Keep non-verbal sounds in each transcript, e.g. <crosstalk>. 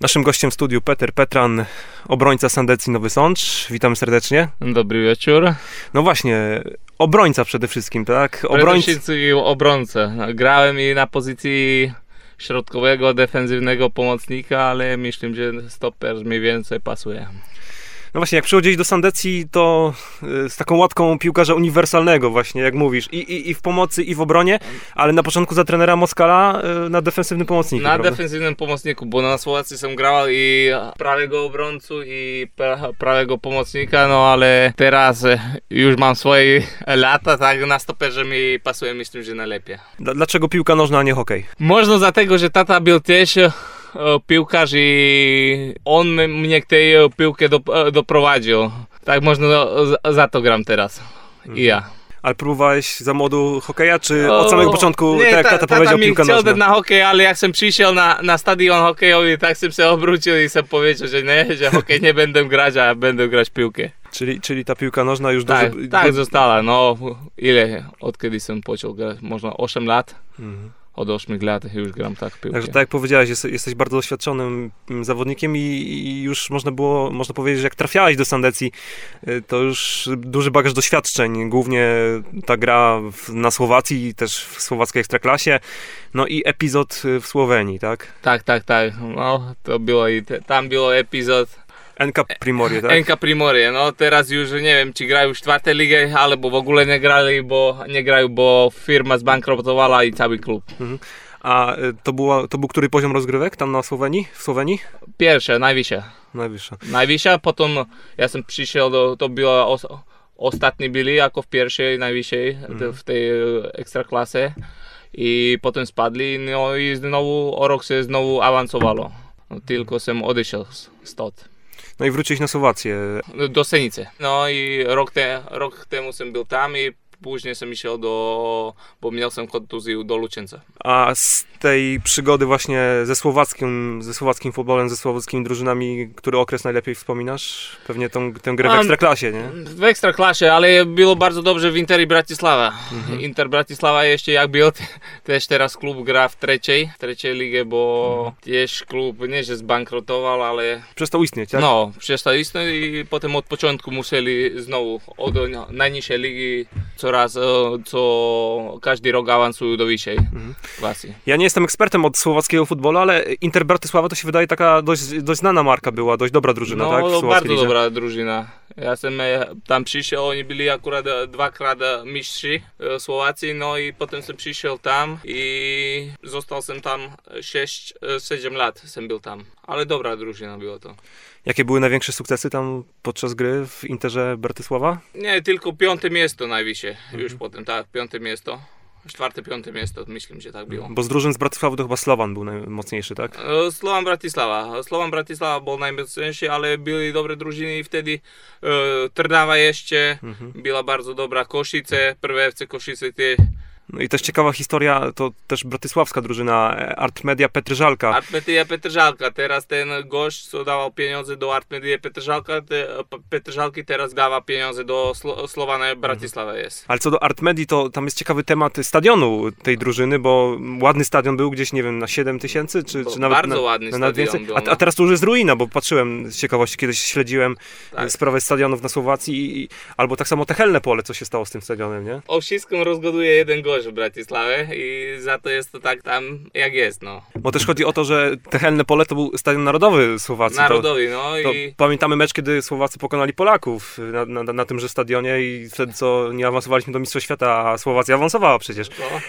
Naszym gościem w studiu Peter Petran, obrońca Sandecji Nowy Sącz. Witamy serdecznie. Dobry wieczór. No właśnie, obrońca przede wszystkim, tak? Obrońca. Obrońca. Grałem i na pozycji środkowego, defensywnego pomocnika, ale myślę, że stoper mniej więcej pasuje. No właśnie, jak przychodziłeś do Sandecji, to y, z taką łatką piłkarza uniwersalnego właśnie, jak mówisz, i, i, i w pomocy, i w obronie, ale na początku za trenera Moskala y, na defensywnym pomocniku, Na prawda? defensywnym pomocniku, bo na Słowacji sam grał i prawego obrońcu i prawego pomocnika, no ale teraz y, już mam swoje lata, tak na stoperze mi pasuje, myślę, że najlepiej. Dlaczego piłka nożna, a nie hokej? Można dlatego, że tata był też piłkarz i on mnie k tej piłkę do, doprowadził. Tak można, za to gram teraz. I ja. Ale próbowałeś za młodu hokeja, czy od samego początku, nie, tak jak tata powiedział, piłka nożna? chciał na hokej, ale jak sam przyszedł na, na stadion hokejowy, tak sam się obrócił i sam powiedział, że nie, że hokej nie będę grać, a będę grać piłkę. Czyli, czyli ta piłka nożna już tak, dużo... Tak, została, no ile, od kiedy sam począł grać, można 8 lat. Mhm od 8 lat już gram tak piłkę. Także tak jak powiedziałeś, jest, jesteś bardzo doświadczonym mm, zawodnikiem i, i, już można było, można powiedzieć, że jak trafiałeś do Sandecji, y, to już duży bagaż doświadczeń, głównie ta gra w, na Słowacji też w słowackiej ekstraklasie, no i epizod w Słowenii, tak? Tak, tak, tak, no to było i te, tam było epizod NK Primorie, tak? NK Primorie, no teraz już nie wiem, czy grają w czwartej ligę, albo w ogóle nie grali, bo nie grają, bo firma zbankrutowała i cały klub. Mhm. A y, to, była, to był który poziom rozgrywek tam na Słowenii? W Słowenii? Pierwsze, najwyższe. Najwyższa. Najwyższa, potem ja sam przyszedł, do, to było os, ostatni byli jako w pierwszej, najwyższej, mhm. w tej ekstraklasie i potem spadli, no i znowu o rok się znowu awansowało. No, tylko sam odeszedł stąd. No i wróciłeś na Słowację. Do Senicy. No i rok, te, rok temu sam był tam i później sam się do, bo miał sam kontuzję do Lucienca. A z tej przygody właśnie ze słowackim, ze słowackim futbolem, ze słowackimi drużynami, który okres najlepiej wspominasz? Pewnie tą, tę grę w Ekstraklasie, nie? W Ekstraklasie, ale było bardzo dobrze w Inter i Bratislava. Mhm. Inter Bratislava jeszcze jak był, <laughs> też teraz klub gra w trzeciej, trzeciej ligę, bo mhm. też klub nie, że zbankrutował, ale... Przestał istnieć, tak? No, przestał istnieć i potem od początku musieli znowu od najniższej ligi coraz, co każdy rok awansują do wyższej mhm. klasy. Ja nie jestem ekspertem od słowackiego futbolu, ale Inter Bratysława to się wydaje taka dość, dość znana marka była, dość dobra drużyna, no, tak? No, bardzo lidze. dobra drużyna. Ja sam tam przyszedł, oni byli akurat dwakrát mistrz Słowacji, no i potem sam przyszedł tam i został sam tam 6-7 lat sam był tam. Ale dobra drużyna było to. Jakie były największe sukcesy tam podczas gry w Interze Bratysława? Nie, tylko piąte miejsce najwyższe. Mhm. Już potem, tak, piąte miejsce. Czwarte, piąte miejsce, myślę, że tak było. Bo z drużyn z Bratysławy to chyba Slovan był najmocniejszy, tak? E, Slovan Bratislava. Slovan Bratislava był najmocniejszy, ale byli dobre drużyny i wtedy e, Trnawa jeszcze mhm. była bardzo dobra. Koszice, prwe FC Koszice też no i też ciekawa historia, to też bratysławska drużyna e, Artmedia Petržalka. Artmedia Petržalka, teraz ten gość, co dawał pieniądze do Artmedia Petržalka, te, Petržalki teraz dawa pieniądze do Slo Slowana Bratisława mhm. jest. Ale co do Artmedii, to tam jest ciekawy temat stadionu tej drużyny, bo ładny stadion był gdzieś, nie wiem, na 7 tysięcy, czy, czy nawet Bardzo na, ładny na, stadion. Był, no. a, a, teraz to już jest ruina, bo patrzyłem z ciekawości, kiedyś śledziłem tak. sprawę stadionów na Słowacji, i, albo tak samo Techelne Pole, co się stało z tym stadionem, nie? O wszystkim rozgoduje jeden gość w Bratisławie i za to jest to tak tam jak jest, no. Bo też chodzi o to, że Techelne Pole to był stadion narodowy Słowacji. Narodowy, no to i... Pamiętamy mecz, kiedy Słowacy pokonali Polaków na, na, na tymże stadionie i wtedy co nie awansowaliśmy do Mistrzostw Świata, a Słowacja awansowała przecież. No,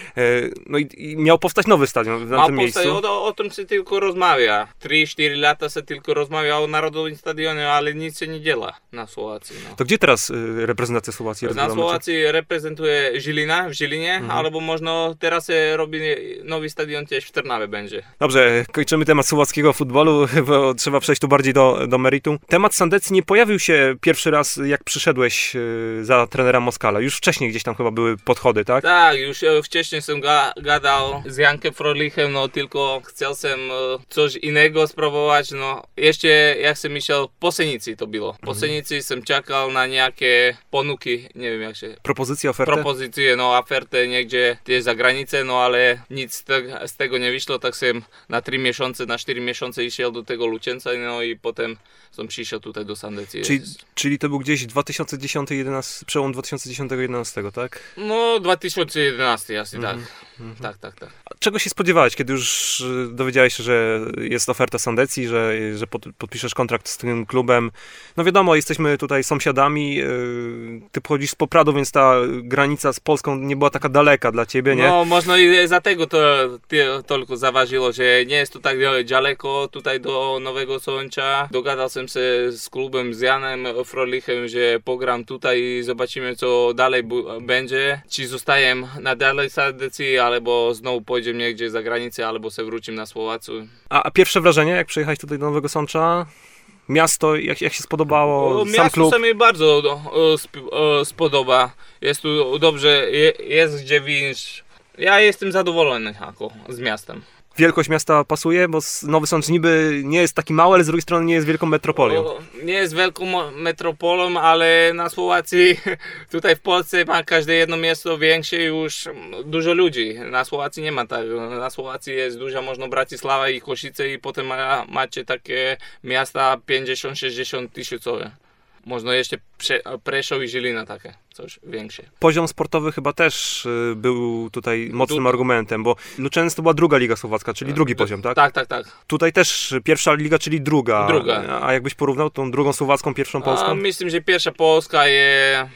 no i, i, miał powstać nowy stadion na tym powstać, miejscu. O, o tym się tylko rozmawia. 3-4 lata się tylko rozmawia o narodowym stadionie, ale nic się nie działa na Słowacji. No. To gdzie teraz y, reprezentacja Słowacji Na Słowacji reprezentuje Żilina w Żilinie, mhm. Albo można teraz robi nowy stadion też w Trnawie będzie. Dobrze, kończymy temat słowackiego futbolu, <laughs> bo trzeba przejść tu bardziej do, do meritum. Temat Sandecji nie pojawił się pierwszy raz, jak przyszedłeś y, za trenera Moskala. Już wcześniej gdzieś tam chyba były podchody, tak? Tak, już e, wcześniej sam ga gadał z Jankiem Frolichem, no tylko chciałem e, coś innego spróbować, no jeszcze jak sam myślał, po Senicy to było. Po mhm. Senicy sam czekał na niejakie ponuki, nie wiem jak się... Propozycje, oferty? Propozycje, no oferty, nie, gdzie gdzieś za granicę, no ale nic z, te, z tego nie wyszło, tak jsem na 3 miesiące, na 4 miesiące išiel do tego Lucenca, no i potem som przyszedł tutaj do Sandecji. Czyli, czyli to był gdzieś 2010-11, przełom 2010-2011, tak? No 2011 asi tak. Mhm. Tak, tak, tak. A Czego się spodziewałeś, kiedy już y, dowiedziałeś się, że jest oferta Sandecji, że, że pod, podpiszesz kontrakt z tym klubem? No wiadomo, jesteśmy tutaj sąsiadami, y, ty pochodzisz z Popradu, więc ta granica z Polską nie była taka daleka dla ciebie, nie? No, možno i za tego to ty- toľko zavažilo, že nie jest to tak ďaleko tutaj do Nowego Sącza. Dogadal som sa s klubem, s Janem Frolichem, že pogram tutaj i zobaczymy co dalej będzie. Či zostajem na dalej Sandecji, alebo znowu pójdziemy niekde za granicę, albo se wrócim na Słowacu. A, a pierwsze wrażenie, jak przyjechałeś tutaj do Nowego Sącza? Miasto, jak, jak się spodobało? Sam Miasto klub? mi bardzo o, sp- o, spodoba. Jest tu dobrze, je, jest gdzie wyjść. Ja jestem zadowolony ako, z miastem. Wielkość miasta pasuje, bo Nowy Sącz niby nie jest taki mały, ale z drugiej strony nie jest wielką metropolią. Nie jest wielką metropolą, ale na Słowacji, <laughs> tutaj w Polsce ma każde jedno miasto większe już dużo ludzi. Na Słowacji nie ma tak. Na Słowacji jest duża, można Bratislava i Košice i potem ma, macie takie miasta 50-60 tysiącowe. Można jeszcze Prze- Prešov i Żilina takie, coś większe. Poziom sportowy chyba też y, był tutaj mocnym Tu- argumentem, bo Luczens to była druga liga słowacka, czyli drugi poziom, tak? Tak, tak, tak. Tutaj też pierwsza liga, czyli druga. Druga. A jakbyś porównał tą drugą słowacką, pierwszą A, polską? myślę, że pierwsza Polska jest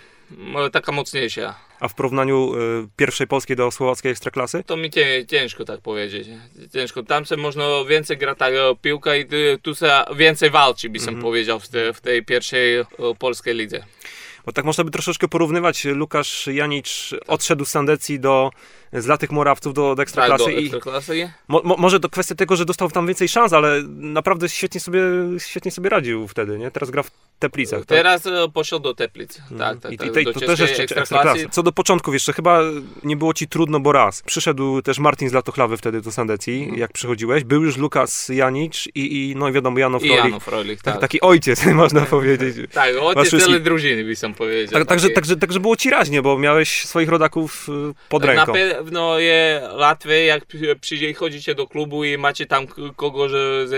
taka mocniejsza. A w porównaniu y, pierwszej polskiej do słowackiej ekstraklasy? To mi cię, ciężko tak powiedzieć. Ciężko. Tam se można więcej gra ta e, piłka i ty- tu se więcej walczy, by Mhm. sam powiedział, w, te, w tej pierwszej e, polskiej lidze. Bo tak można by troszeczkę porównywać. Lukasz Janicz odszedł z Sandecji do z Latych Morawców do, do Tak, ekstraklasy do i ekstraklasy. mo, mo, może to kwestia tego, że dostał tam więcej szans, ale naprawdę świetnie sobie, świetnie sobie radził wtedy, nie? Teraz gra w Teplicach, tak? Teraz e, poszedł do Teplic. Tak, tak, I, tak. i tej, do to też jeszcze ekstraklasy. ekstraklasy. Co do początków jeszcze, chyba nie było ci trudno, bo raz. Przyszedł też Martin z Latochlawy wtedy do Sandecji, Mhm. jak przychodziłeś. Był już Lukas Janicz i, i no i wiadomo, Janow I Rolik. Janów Rolik, Tak, tak. taki ojciec, <laughs> można powiedzieć. Tak, ojciec całej drużyny, by sam powiedział. Tak, także, także, także było ci raźnie, bo miałeś swoich rodaków y, pod Na ręką. Pewno je łatwiej, jak przy- przychodzicie do klubu i macie tam kogoś ze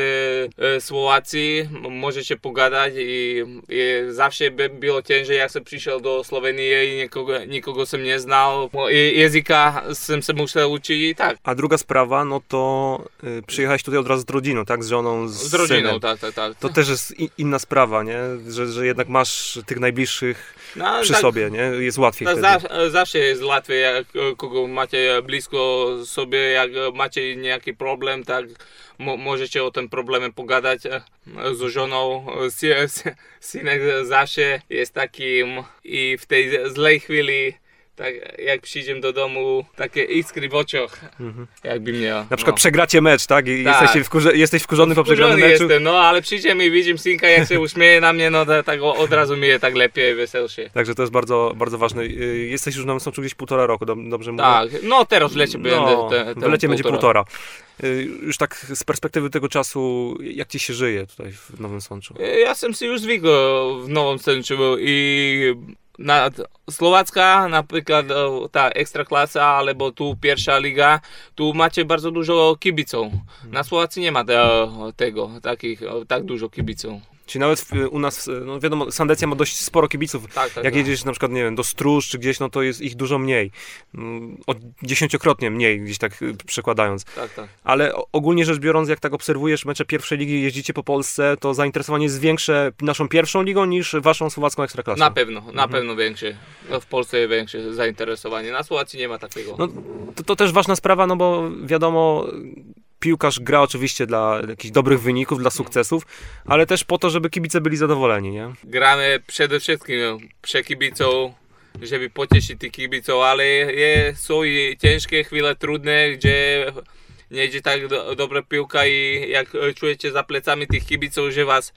e, Słowacji, możecie pogadać i, i zawsze by było ciężej, jak jsem przyszedł do Slowenii i nikogo, nikogo jsem nie znał. I języka jsem se musiał uczyć i tak. A druga sprawa, no to y, przyjechałeś tutaj od razu z rodziną, tak? Z żoną, z, Z rodziną, synem. tak, tak, tak. To też jest i, inna sprawa, nie? Że, że jednak masz tych najbliższych No, przy tak, sobie, nie? Jest łatwiej tak wtedy. za, zawsze jest łatwiej, jak kogo macie máte blízko sobie, ak máte nejaký problém, tak môžete o tom probléme pogadať eh, so ženou. Synek zase je s takým i v tej zlej chvíli tak jak przyjdziemy do domu, takie iskry w oczach, Mhm. jakby miał. Na przykład no. przegracie mecz, tak? I Tak. Jesteście wkurze, jesteś wkurzony po przegranym Wkurzony meczu. jestem, no ale przyjdziemy i widzimy synka, jak się uśmieje na mnie, no to tak od razu mi je tak lepiej, weselsze. Także to jest bardzo, bardzo ważne. Y, Jesteś już w Nowym Sączu gdzieś półtora roku, dob- dobrze mówię? Tak, no teraz w lecie No, będę. Te, w lecie będzie półtora. Y, Już tak z perspektywy tego czasu, jak ci się żyje tutaj w Nowym Sączu? Ja sam si już zwykł w Nowym Sęczu i na Słowacka, na przykład e, ta ekstraklasa, albo tu pierwsza liga, tu macie bardzo dużo kibiców. Na Słowacji nie te, tego, takich, e, tak dużo kibiców. Czyli nawet w, u nas, no wiadomo, Sandecja ma dość sporo kibiców. Tak, tak, Jak tak. jedziesz na przykład, nie wiem, do Stróż czy gdzieś, no to jest ich dużo mniej. O dziesięciokrotnie mniej, gdzieś tak y, przekładając. Tak, tak. Ale ogólnie rzecz biorąc, jak tak obserwujesz mecze pierwszej ligi, jeździcie po Polsce, to zainteresowanie jest większe naszą pierwszą ligą niż waszą słowacką ekstraklasą. Na pewno, na Mhm. pewno większe. No, W Polsce jest większe zainteresowanie. Na Słowacji nie ma takiego. No, to, to też ważna sprawa, no bo wiadomo, piłkarz gra oczywiście dla jakichś dobrych wyników, dla sukcesów, ale też po to, żeby kibice byli zadowoleni, nie? gramy przede wszystkim przy kibiców, żeby pocieszyć tych kibiców, ale je, są i ciężkie chwile, trudne, gdzie nie idzie tak do, dobra piłka i jak czujecie za plecami tych kibiców, że was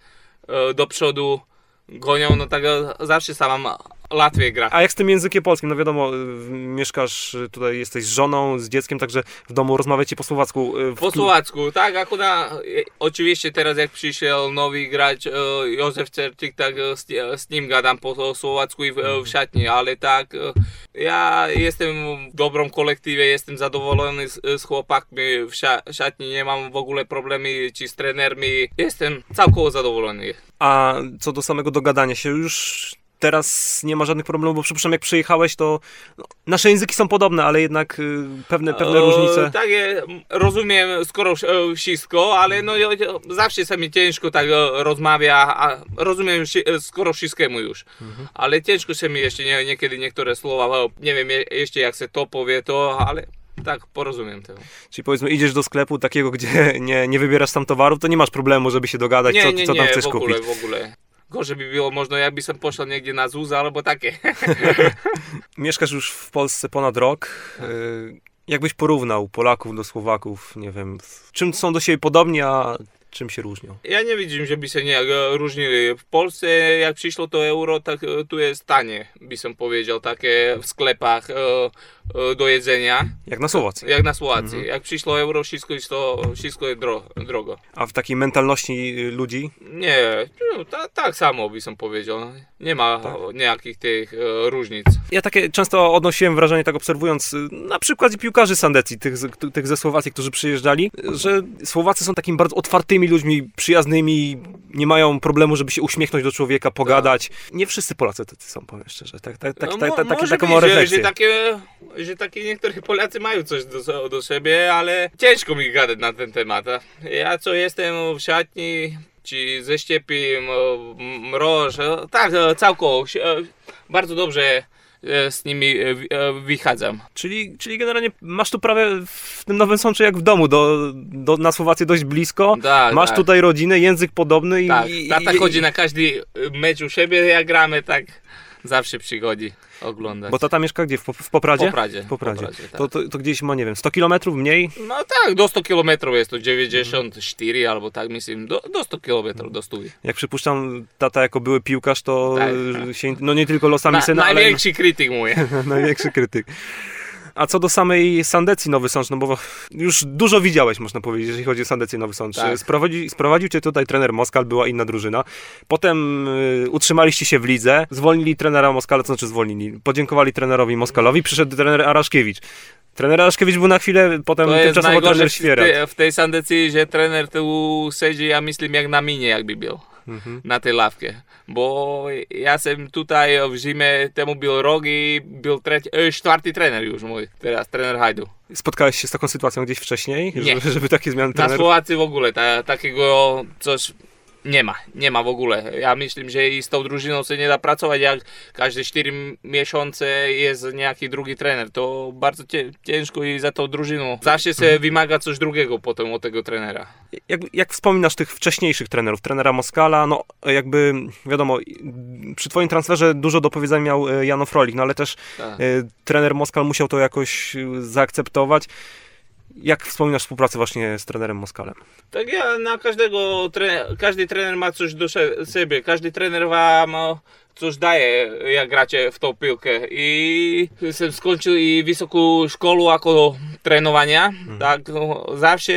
e, do przodu gonią, no tak zawsze sama Latwię gra. A jak z tym językiem polskim? No wiadomo, y, mieszkasz y, tutaj, jesteś z żoną, z dzieckiem, także w domu rozmawiacie po słowacku. y, w- Po słowacku, tak, akurat oczywiście teraz jak przyszedł nowy gracz e, Józef Cercik, tak z, z nim gadam po słowacku i w, w szatni, ale tak, ja jestem w dobrym kolektywie, jestem zadowolony z, z chłopakami w sza- szatni, nie mam w ogóle problemy czy z trenerami, jestem całkowicie zadowolony. A co do samego dogadania się, już teraz nie ma żadnych problemów, bo przypuszczam, jak przyjechałeś, to no, nasze języki są podobne, ale jednak y, pewne, pewne E, różnice. Tak, e, rozumiem skoro e, wszystko, ale no zawsze sobie ciężko tak rozmawia, a rozumiem skoro wszystkiemu już. Mhm. Ale ciężko się mi jeszcze nie, niekiedy niektóre słowa, nie wiem je- jeszcze jak się to powie, to, ale tak porozumiem to. Czyli powiedzmy, idziesz do sklepu takiego, gdzie <laughs> nie, nie wybierasz tam towarów, to nie masz problemu, żeby się dogadać, Nie, co, nie, co tam nie, chcesz w ogóle, kupić. w ogóle. Gorzej by było, można jakby sam poszedł nigdzie na ZUS albo takie. <laughs> <laughs> Mieszkasz już w Polsce ponad rok. Tak. Y, Jakbyś porównał Polaków do Słowaków, nie wiem, w czym są do siebie podobni, a czym się różnią? Ja nie widzę, żeby się nie różnili. W Polsce jak przyszło to euro, tak tu jest tanie, by powiedział, takie w sklepach do jedzenia. Jak na Słowacji. Jak na Słowacji. Mhm. Jak przyszło euro, wszystko jest, to, wszystko jest dro, drogo. A w takiej mentalności y, ludzi, Nie, no, ta, tak samo by sam powiedział. Nie ma Tak. e, nejakich tych e, różnic. Ja takie często odnosiłem wrażenie, tak obserwując y, na przykładzie piłkarzy Sandecji, tych, tych ze Słowacji, którzy przyjeżdżali, że Słowacy są takimi bardzo otwartymi ludźmi, przyjaznymi, nie mają problemu, żeby się uśmiechnąć do człowieka, pogadać. Nie wszyscy Polacy tacy są, powiem szczerze. Tak, tak, tak, No, tak, tak, takie, może taką być, że, że, takie, że takie niektórzy Polacy mają coś do, do siebie, ale ciężko mi gadać na ten temat. Ja co jestem w szatni, czy ze Ściepim, e, Mroż, e, tak, e, całkowicie, bardzo dobrze e, z nimi e, e, wychadzam. Czyli, czyli generalnie masz tu prawie w tym Nowym Sączu jak w domu, do, do, na Słowację dość blisko. Tak, Masz tak. tutaj rodzinę, język podobny i... Tak, i, tata i, chodzi na każdy mecz u siebie, jak gramy, tak zawsze przychodzi oglądać. Bo tata mieszka gdzie? W, w Popradzie? Po Pradzie. W Popradzie. tak. to, to, to gdzieś ma, nie wiem, 100 kilometrów mniej? No tak, do 100 km jest to 94 albo tak myślę, do, do 100 km do 100. Jak przypuszczam, tata jako były piłkarz, to Tak, y, się, no nie tylko losami Na, syna, ale największy krytyk mój. <laughs> największy krytyk. A co do samej Sandecji Nowy Sącz, no bo już dużo widziałeś, można powiedzieć, jeżeli chodzi o Sandecję Nowy Sącz. Tak. Sprowadzi, sprowadził cię tutaj trener Moskal, była inna drużyna. Potem y, utrzymaliście się w lidze, zwolnili trenera Moskala, to znaczy zwolnili. Podziękowali trenerowi Moskalowi, przyszedł trener Araszkiewicz. Trener Araszkiewicz był na chwilę, potem To tymczasowo trener te, w tej sandecji, że trener tu siedzi, ja myślę, jak na minie jakby był. Mhm. Na tej ławce. Bo ja jestem tutaj w zimie, temu był rok i był trzeci, e, czwarty trener już mój, teraz trener Hajdu. Spotkałeś się z taką sytuacją gdzieś wcześniej, Nie. żeby, żeby takie zmiany Na trenerów? Słowacji w ogóle ta, takiego coś nie ma, nie ma w ogóle. Ja myślę, że i z tą drużyną się nie da pracować, jak każde 4 miesiące jest niejaki drugi trener. To bardzo ciężko i za tą drużyną. Zawsze się wymaga coś drugiego potem od tego trenera. Jak, jak wspominasz tych wcześniejszych trenerów, trenera Moskala, no jakby wiadomo, przy twoim transferze dużo do powiedzenia miał e, Jano Frolik, no ale też Tak. e, trener Moskal musiał to jakoś e, zaakceptować. Jak wspominasz współpracę właśnie z trenerem Moskalem? Tak ja na każdego, tre, każdy trener ma coś do siebie, każdy trener wam coś daje, jak gracie w tą piłkę. I sam skończył i wysoką szkołę jako trenowania, tak, no, zawsze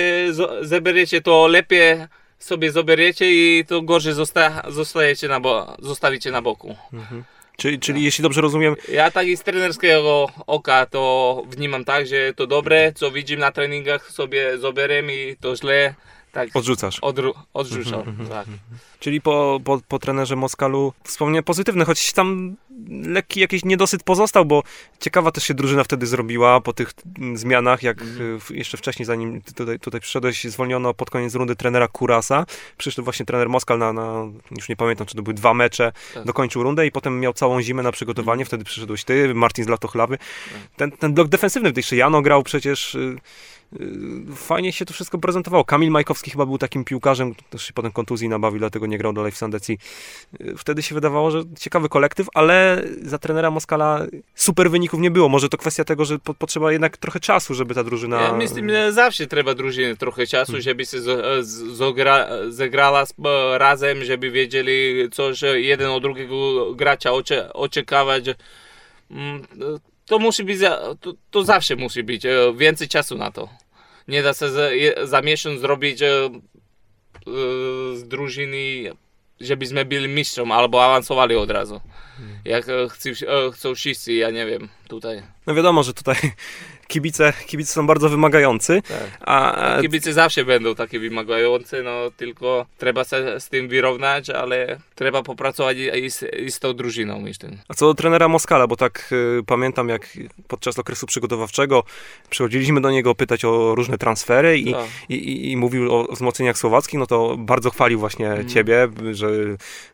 zaberiecie to lepiej sobie zaberiecie i to gorzej zosta- zostajecie na bo- zostawicie na boku. Czyli, czyli jeśli dobrze rozumiem, Ja tak i z trenerskiego oka to wnimam tak, że to dobre, co widzimy na treningach sobie zaberem i to źle tak odrzucasz. odru- odrzucam. Tak. Czyli po, po, po trenerze Moskalu wspomnienie pozytywne, choć tam lekki jakiś niedosyt pozostał, bo ciekawa też się drużyna wtedy zrobiła po tych mm, zmianach, jak Mhm. w- jeszcze wcześniej, zanim tutaj, tutaj przyszedłeś, zwolniono pod koniec rundy trenera Kurasa. Przyszedł właśnie trener Moskal na, na już nie pamiętam, czy to były dwa mecze, Tak. dokończył rundę i potem miał całą zimę na przygotowanie, wtedy przyszedłeś ty, Martin z Latochlawy. Tak. Ten, ten blok defensywny, jeszcze Jano grał przecież... y, y, Fajnie się to wszystko prezentowało. Kamil Majkowski chyba był takim piłkarzem, też się potem kontuzji nabawił, dlatego nie grał dalej w Sandecji. Y, Wtedy się wydawało, że ciekawy kolektyw, ale za trenera Moskala super wyników nie było. Może to kwestia tego, że po, potrzeba jednak trochę czasu, żeby ta drużyna... Ja myślę, że zawsze trzeba drużyny trochę czasu, Hmm. żeby się z- z- zagra, zagrała sp- razem, żeby wiedzieli coś jeden od drugiego gracza ocze, oczekiwać. Mm, To musi być, to, to zawsze musi być e, więcej czasu na to. Nie da się za, za miesiąc zrobić e, e, že by sme byli mistrom alebo avancovali odrazu. Hmm. Jak eh, chci, eh, chcú všichni, ja neviem. Tutaj. No wiadomo, że tutaj <laughs> kibice, kibice są bardzo wymagający, Tak. a Kibice zawsze będą takie wymagające, no tylko trzeba się z tym wyrównać, ale trzeba popracować i, z, i z tą drużyną myślę. A co do trenera Moskala, bo tak y, pamiętam, jak podczas okresu przygotowawczego przychodziliśmy do niego pytać o różne transfery i, Tak. i, i, i mówił o wzmocnieniach słowackich, no to bardzo chwalił właśnie Mhm. ciebie, że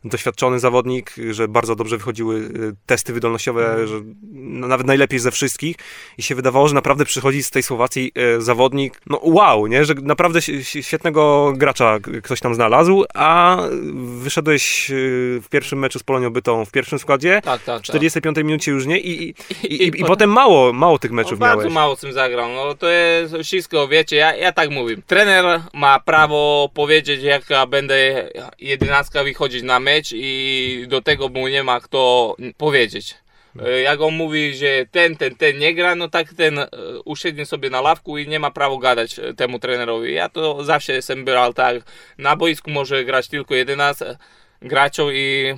doświadczony zawodnik, że bardzo dobrze wychodziły y, testy wydolnościowe, Mhm. że no, nawet najlepiej ze wszystkich i się wydawało, że naprawdę przychodzi z tej Słowacji y, zawodnik, no wow, nie, że naprawdę świetnego gracza ktoś tam znalazł, a wyszedłeś y, w pierwszym meczu z Polonią Bytą w pierwszym składzie, Tak, tak, w 45 minucie już nie i, i, tak. i, i, potem mało, mało tych no, meczów bardzo miałeś. mało z tym zagrał, no to jest wszystko, wiecie, ja, ja tak mówię. Trener ma prawo powiedzieć, jaka będzie jedenastka wychodzić na mecz i do tego mu nie ma kto powiedzieć. E, Jak on mówi, że ten, ten, ten nie gra, no tak ten e, usiednie sobie na ławku i nie ma prawa gadać e, temu trenerowi. Ja to zawsze jestem brał tak, na boisku może grać tylko 11 graczów i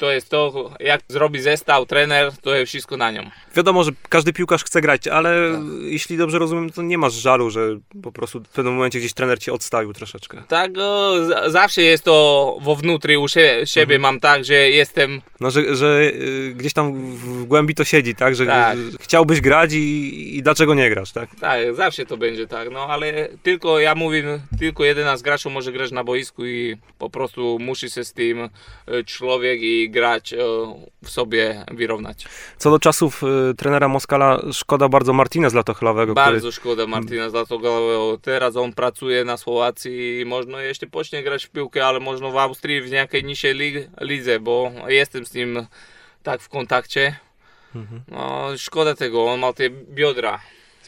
to jest to, jak zrobi zestaw trener, to jest wszystko na nią. Wiadomo, że każdy piłkarz chce grać, ale Tak. jeśli dobrze rozumiem, to nie masz żalu, że po prostu w pewnym momencie gdzieś trener cię odstawił troszeczkę. Tak, o, z- zawsze jest to wewnątrz u sie, siebie mam tak, że jestem, No, że, że y, gdzieś tam w głębi to siedzi, tak? Że Tak. chciałbyś grać i, i dlaczego nie grasz, tak? tak, zawsze to będzie tak, no ale tylko ja mówię, tylko 11 graczy może grać na boisku i po prostu musi się z tym e, człowiek i grać e, w sobie wyrównać. Co do czasów y, trenera Moskala, szkoda bardzo Martina z Latochlawego, który... Bardzo szkoda Martina Zlatogłowego. Teraz on pracuje na Słowacji i można jeszcze później grać w piłkę, ale można w Austrii w jakiej niższej lig- lidze, bo jestem z nim tak w kontakcie. Mhm. No, szkoda tego, on ma te biodra.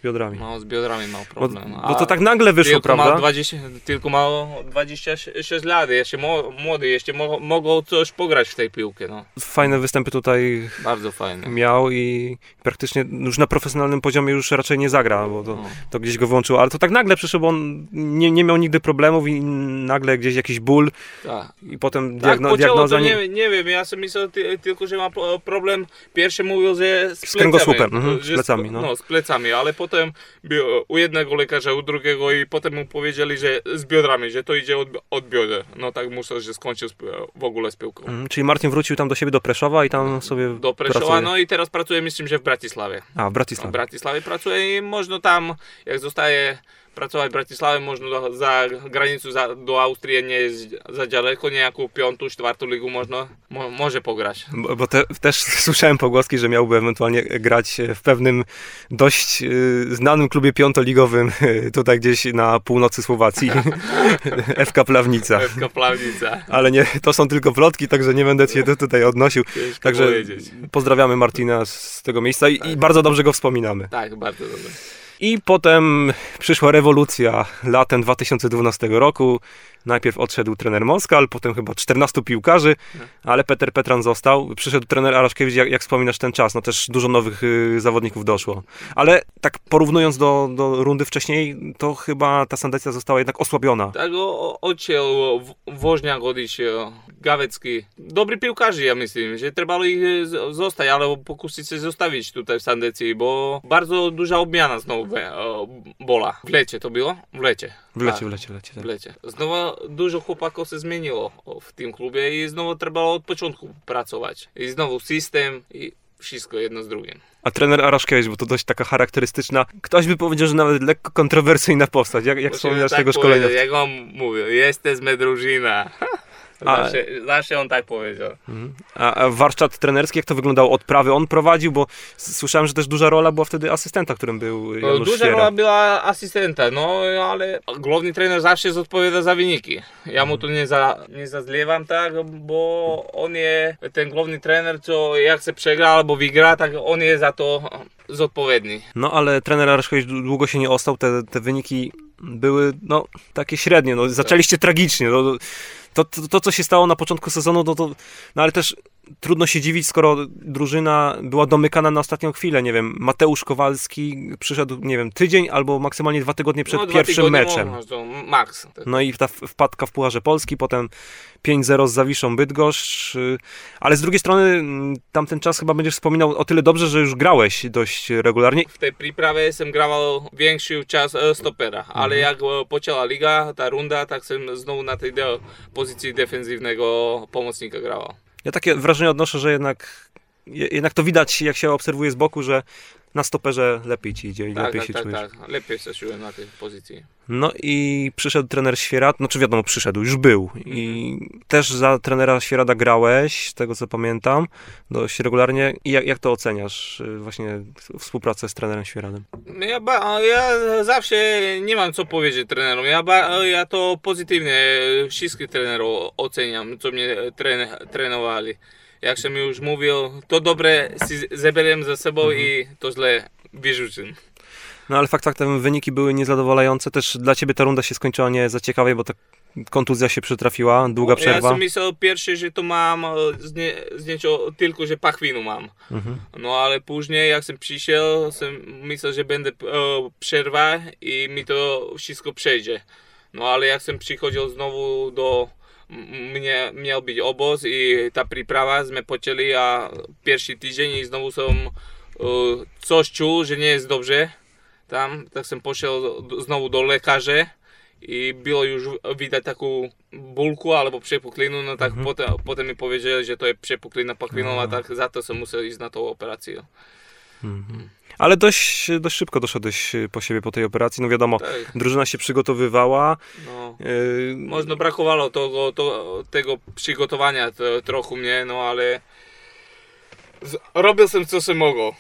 Biodrami. No, z biodrami ma Bo, problem. bo to tak nagle wyszło, tylko prawda? Ma 20, tylko ma 26 lat, jeszcze młody, jeszcze mo, mogą coś pograć w tej piłkę. No. Fajne występy tutaj Bardzo fajne. miał i praktycznie już na profesjonalnym poziomie już raczej nie zagra, bo to, No. to gdzieś go wyłączyło, ale to tak nagle przyszło, bo on nie, nie miał nigdy problemów i nagle gdzieś jakiś ból Tak. i potem Tak, diagno, diagnoza to nie... nie, nie wiem, ja sobie myślę ty, tylko, że ma problem, pierwszy mówił, że z, Z kręgosłupem, mhm, z plecami, no. no. z plecami, ale potem był u jednego lekarza, u drugiego i potem mu powiedzieli, że z biodrami, że to idzie od, od bioder. No tak muszę, że skończył w ogóle z piłką. Mhm, Czyli Martin wrócił tam do siebie do Preszowa i tam sobie Do Preszowa, pracuje. no i teraz pracuje, myślę, że w Bratisławie. A, w W Bratisławie. Bratisławie pracuje i można tam, jak zostaje pracować w Bratisławie, można do, za granicą za, do Austrii nie jest za daleko, niejaką piątą, czwartą ligę można, mo, może pograć. Bo, bo te, też <laughs> słyszałem pogłoski, że miałby ewentualnie grać w pewnym dość y, znanym klubie piątoligowym y, tutaj gdzieś na północy Słowacji. <laughs> FK Plawnica. Pewka Plawnica. Ale nie, to są tylko plotki, także nie będę się tu- tutaj odnosił. Ciężko Także powiedzieć. pozdrawiamy Martina z tego miejsca i, i bardzo dobrze go wspominamy. Tak, bardzo dobrze. I potem przyszła rewolucja latem 2012 roku. Najpierw odszedł trener Moskal, potem chyba 14 piłkarzy, ale Peter Petran został. Przyszedł trener Araszkiewicz, jak, jak wspominasz ten czas, no też dużo nowych y, zawodników doszło. Ale tak porównując do, do rundy wcześniej, to chyba ta Sandecja została jednak osłabiona. Tak, odciął w- Woźniak odejść, Gawecki. Dobry piłkarzy, ja myślę, że trzeba ich e, zostać, ale pokusić się zostawić tutaj w Sandecji, bo bardzo duża odmiana znowu we- o, bola. W lecie to było? W lecie. W lecie, Tak. w lecie, w lecie. W Tak. lecie. Znowu dużo chłopaków się zmieniło w tym klubie i znowu trzeba od początku pracować. I znowu system i wszystko jedno z drugim. A trener Araszkiewicz, bo to dość taka charakterystyczna, ktoś by powiedział, że nawet lekko kontrowersyjna postać. Jak, jak wspominasz tak tego szkolenia? Jak on mówił, jesteśmy drużyna. <laughs> Zawsze, zawsze on tak powiedział. Mhm. A, warsztat trenerski, jak to wyglądało? Odprawy on prowadził, bo słyszałem, że też duża rola była wtedy asystenta, którym był No, Janusz Duża rola była asystenta, no ale główny trener zawsze odpowiada za wyniki. Ja mu to nie, za, nie zazliewam tak, bo on jest ten główny trener, co jak chce przegra albo wygra, tak on jest za to zodpowiedni. No ale trener Areszkowicz długo się nie ostał, te, te wyniki były no takie średnie, no zaczęliście tragicznie, no, to, to, to co się stało na początku sezonu, no to, no ale też trudno się dziwić, skoro drużyna była domykana na ostatnią chwilę, nie wiem, Mateusz Kowalski przyszedł, nie wiem, tydzień albo maksymalnie dwa tygodnie przed no, pierwszym meczem. mo- to Max. No i ta wpadka w Pucharze Polski, potem 5-0 z Zawiszą Bydgoszcz, y, ale z drugiej strony mm, tamten czas chyba będziesz wspominał o tyle dobrze, że już grałeś dość regularnie. W tej przyprawie jestem grawał większy czas stopera, ale jak e, poczęła liga, ta runda, tak jsem znowu na tej pozycji defensywnego pomocnika grał. Ja takie wrażenie odnoszę, że jednak, je- jednak to widać, jak się obserwuje z boku, że na stoperze lepiej ci idzie i Tak, lepiej tak, się tak, czujesz. tak. Lepiej się czułem na tej pozycji. No i przyszedł trener Świerat, no czy wiadomo, przyszedł, już był. I też za trenera Świerada grałeś, z tego co pamiętam, dość regularnie. I jak, jak to oceniasz, y, właśnie współpracę z trenerem Świeradem? No Ja, ba, ja zawsze nie mam co powiedzieć trenerom. Ja, ba, ja to pozytywnie wszystkich trenerów oceniam, co mnie tren, trenowali. Jak mi już mówił, to dobre si zeberem ze sobą i to źle wyrzucę. No ale fakt faktem wyniki były niezadowalające. Też dla ciebie ta runda się skończyła nie za ciekawie, bo ta kontuzja się przytrafiła, długa Ja przerwa. sam myślał pierwszy, że to mam znie, zdjęcie tylko, że pachwinu mam. Mhm. No ale później jak jsem przyszedł, jsem myślał, że będę e, przerwa i mi to wszystko przejdzie. No ale jak jsem przychodził znowu do mne, měl byť oboz i tá príprava, sme počeli a pierwszy týždeň znovu som uh, což čul, že nie je dobře tam, tak som pošiel znovu do lékaře i bylo už vydať takú bulku alebo přepuklinu, no tak mm-hmm. potom, potom mi povedali, že to je přepuklina paklinová, mm-hmm. tak za to som musel ísť na tú operáciu. Mm-hmm. Ale dość, dość szybko doszedłeś y, po siebie po tej operacji. No wiadomo, Tak, drużyna się przygotowywała. no. Yy, Možno brakowało tego, to, tego przygotowania to, trochę mnie, no ale robił jsem co jsem mogło,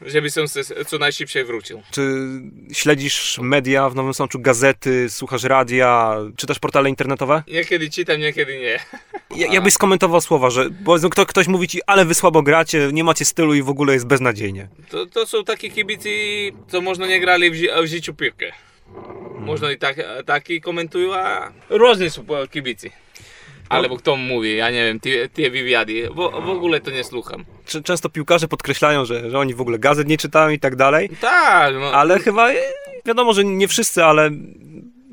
żeby se co najszybciej wrócił. Czy śledzisz media w Nowym Sączu, gazety, słuchasz radia, czytasz portale internetowe? Niekiedy czytam, niekiedy nie. Ja, jakbyś skomentował słowa, że powiedzmy, kto, ktoś mówi ci, ale wy słabo gracie, nie macie stylu i w ogóle jest beznadziejnie. To, to są takie kibicy, co można nie grali w, ży, w życiu piłkę. Można i tak, taki komentują, a różni są kibicy. Ale bo kto mówi, ja nie wiem, te, te wywiady, w, w ogóle to nie słucham. Często piłkarze podkreślają, że, że oni w ogóle gazet nie czytają i tak dalej, Tak, no. ale chyba e, wiadomo, że nie wszyscy, ale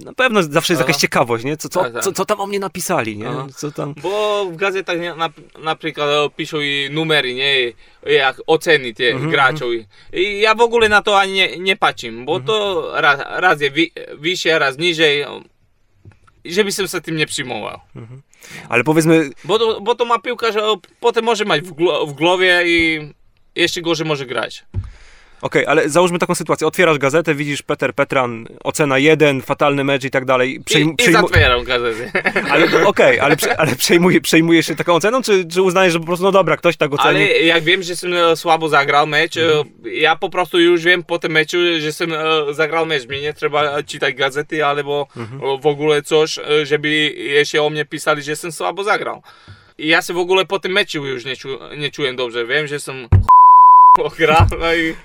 na pewno zawsze jest jakaś ciekawość, nie? Co, co, Tak, tak. co, co tam o mnie napisali, nie? Co tam... Bo w gazetach na, na przykład e, piszą i numery, nie? Jak oceny te Mhm, graczów. I ja w ogóle na to ani nie, nie patrzę, bo to raz, raz wi, wyżej, raz niżej. Żeby się z tym nie przyjmował. Ale powiedzmy, Bo to, bo to ma piłkarz, e, potem może glo, w głowie i jeszcze gorzej może grać. Okej, ale załóżmy taką sytuację. Otwierasz gazetę, widzisz Peter Petran, ocena 1, fatalny mecz i tak dalej. I, Przejm- i zatwieram gazetę. <laughs> ale okej, ale, prze- ale przejmuje, przejmujesz się taką oceną, czy, czy uznajesz, że po prostu, no dobra, ktoś tak oceni? Ale jak wiem, że jsem e, słabo zagrał mecz, e, ja po prostu już wiem po tym meczu, że jsem e, zagrał mecz. Mi nie trzeba czytać gazety albo e, w ogóle coś, żeby jeszcze o mnie pisali, że jsem słabo zagrał. I ja się w ogóle po tym meczu już nie, czu, nie czułem dobrze. Wiem, że jsem <laughs> gra, no i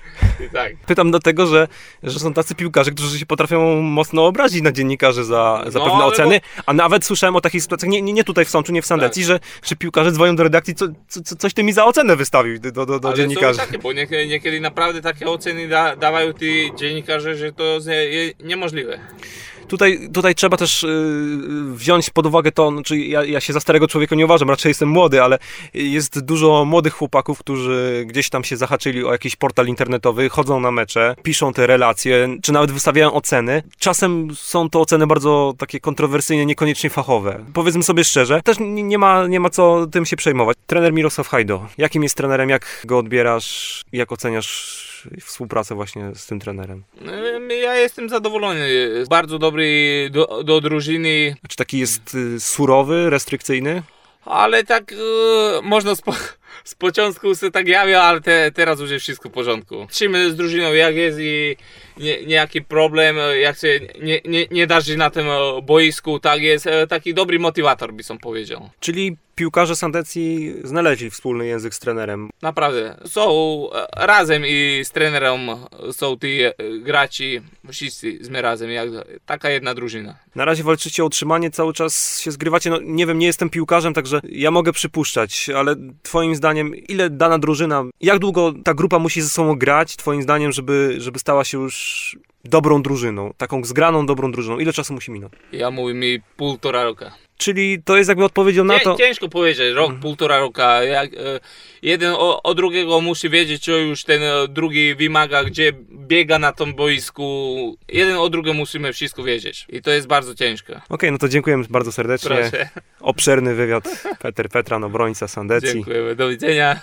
<laughs> tak. Pytam dlatego, że, że są tacy piłkarze, którzy się potrafią mocno obrazić na dziennikarzy za, za No, pewne oceny, a nawet słyszałem o takich sytuacjach, nie, nie, tutaj w Sączu, nie w Sandecji, Tak. że, że piłkarze dzwonią do redakcji, co, co, co, coś ty mi za ocenę wystawił do, do, do Ale dziennikarzy. takie, bo niekiedy, niekiedy naprawdę takie oceny da, dawają ci dziennikarze, że to jest je- niemożliwe. Tutaj, tutaj trzeba też y, wziąć pod uwagę to, znaczy ja, ja się za starego człowieka nie uważam, raczej jestem młody, ale jest dużo młodych chłopaków, którzy gdzieś tam się zahaczyli o jakiś portal internetowy, chodzą na mecze, piszą te relacje, czy nawet wystawiają oceny. Czasem są to oceny bardzo takie kontrowersyjne, niekoniecznie fachowe. Powiedzmy sobie szczerze, też nie, ma, nie ma co tym się przejmować. Trener Mirosław Hajdo, jakim jest trenerem, jak go odbierasz, jak oceniasz współpracę właśnie z tym trenerem? E, Ja jestem zadowolony. Bardzo dobry do, do drużyny, Czy taki jest y, surowy, restrykcyjny? ale tak e, można z, po, z początku się tak jawiał, ale te, teraz już jest wszystko w porządku. Trzymy z drużyną jak jest i nie, niejaki problem, jak się nie, nie, nie darzy na tym boisku, tak jest e, taki dobry motywator, by som powiedział. Czyli piłkarze Sandecji znaleźli wspólny język z trenerem. Naprawdę. Są e, razem i z trenerem są ci e, graci, wszyscy jsme razem, jak taka jedna drużyna. Na razie walczycie o utrzymanie, cały czas się zgrywacie. No nie wiem, nie jestem piłkarzem, także ja mogę przypuszczać, ale twoim zdaniem, ile dana drużyna, jak długo ta grupa musi ze sobą grać, twoim zdaniem, żeby, żeby stała się już dobrą drużyną, taką zgraną dobrą drużyną? Ile czasu musi minąć? Ja mówię mi półtora roka. Czyli to jest jakby odpowiedzią na to... Ciężko powiedzieć, rok, półtora roka. Jak, e, jeden o, o drugiego musi wiedzieć, co już ten e, drugi wymaga, gdzie biega na tym boisku. Jeden o drugim musimy wszystko wiedzieć. I to jest bardzo ciężko. Okej, no to dziękujemy bardzo serdecznie. Proszę. Obszerny wywiad. Peter Petran, obrońca Sandecji. Dziękujemy. Do widzenia.